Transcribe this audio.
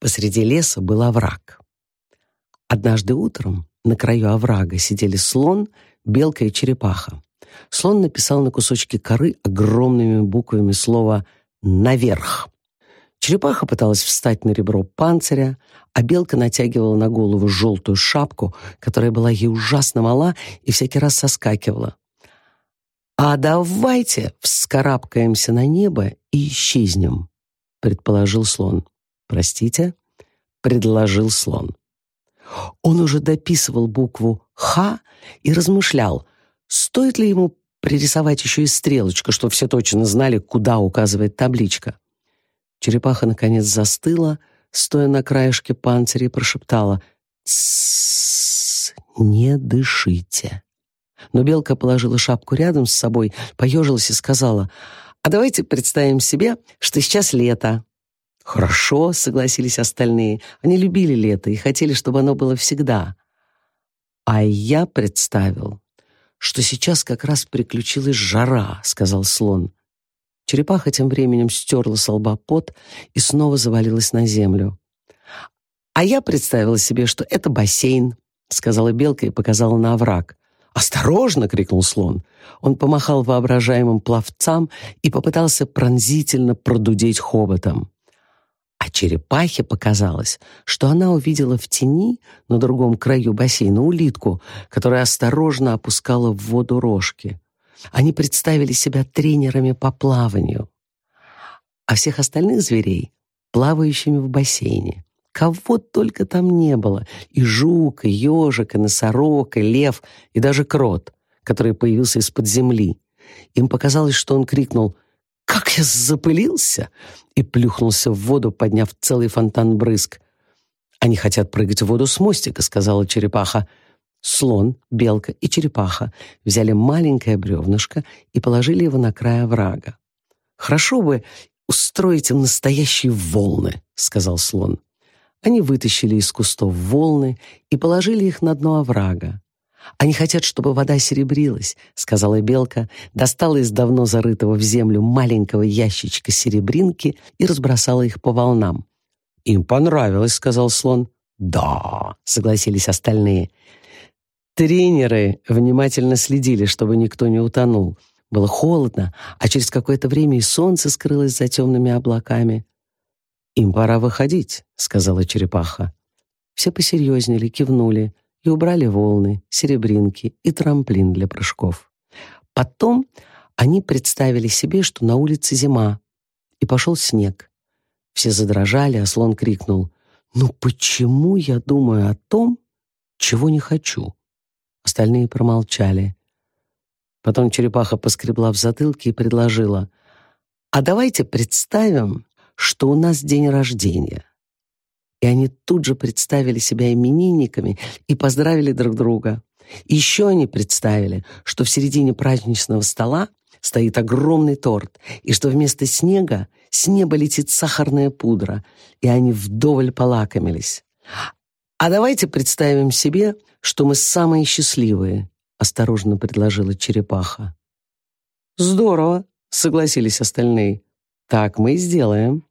Посреди леса был овраг. Однажды утром на краю оврага сидели слон, белка и черепаха. Слон написал на кусочке коры огромными буквами слово «наверх». Черепаха пыталась встать на ребро панциря, а белка натягивала на голову желтую шапку, которая была ей ужасно мала и всякий раз соскакивала. «А давайте вскарабкаемся на небо и исчезнем», — предположил слон. «Простите?» — предложил слон. Он уже дописывал букву «Х» и размышлял, стоит ли ему пририсовать еще и стрелочку, чтобы все точно знали, куда указывает табличка. Черепаха, наконец, застыла, стоя на краешке панциря, и прошептала «Тссс, не дышите». Но белка положила шапку рядом с собой, поежилась и сказала «А давайте представим себе, что сейчас лето». «Хорошо», — согласились остальные. Они любили лето и хотели, чтобы оно было всегда. А я представил, что сейчас как раз приключилась жара», — сказал слон. Черепаха тем временем стерла с лба пот и снова завалилась на землю. «А я представила себе, что это бассейн», — сказала белка и показала на овраг. «Осторожно!» — крикнул слон. Он помахал воображаемым пловцам и попытался пронзительно продудеть хоботом. А черепахе показалось, что она увидела в тени на другом краю бассейна улитку, которая осторожно опускала в воду рожки. Они представили себя тренерами по плаванию, а всех остальных зверей — плавающими в бассейне. Кого только там не было — и жук, и ежик, и носорог, и лев, и даже крот, который появился из-под земли. Им показалось, что он крикнул «Как я запылился!» и плюхнулся в воду, подняв целый фонтан брызг. «Они хотят прыгать в воду с мостика», — сказала черепаха. Слон, белка и черепаха взяли маленькое бревнышко и положили его на край оврага. «Хорошо бы устроить им настоящие волны», — сказал слон. Они вытащили из кустов волны и положили их на дно оврага. «Они хотят, чтобы вода серебрилась», — сказала белка, достала из давно зарытого в землю маленького ящичка серебринки и разбросала их по волнам. «Им понравилось», — сказал слон. «Да», — согласились остальные. Тренеры внимательно следили, чтобы никто не утонул. Было холодно, а через какое-то время и солнце скрылось за темными облаками. «Им пора выходить», — сказала черепаха. Все посерьезнели, кивнули и убрали волны, серебринки и трамплин для прыжков. Потом они представили себе, что на улице зима, и пошел снег. Все задрожали, а слон крикнул, «Ну почему я думаю о том, чего не хочу?» Остальные промолчали. Потом черепаха поскребла в затылке и предложила, «А давайте представим, что у нас день рождения и они тут же представили себя именинниками и поздравили друг друга. Еще они представили, что в середине праздничного стола стоит огромный торт, и что вместо снега с неба летит сахарная пудра, и они вдоволь полакомились. «А давайте представим себе, что мы самые счастливые», — осторожно предложила черепаха. «Здорово», — согласились остальные. «Так мы и сделаем».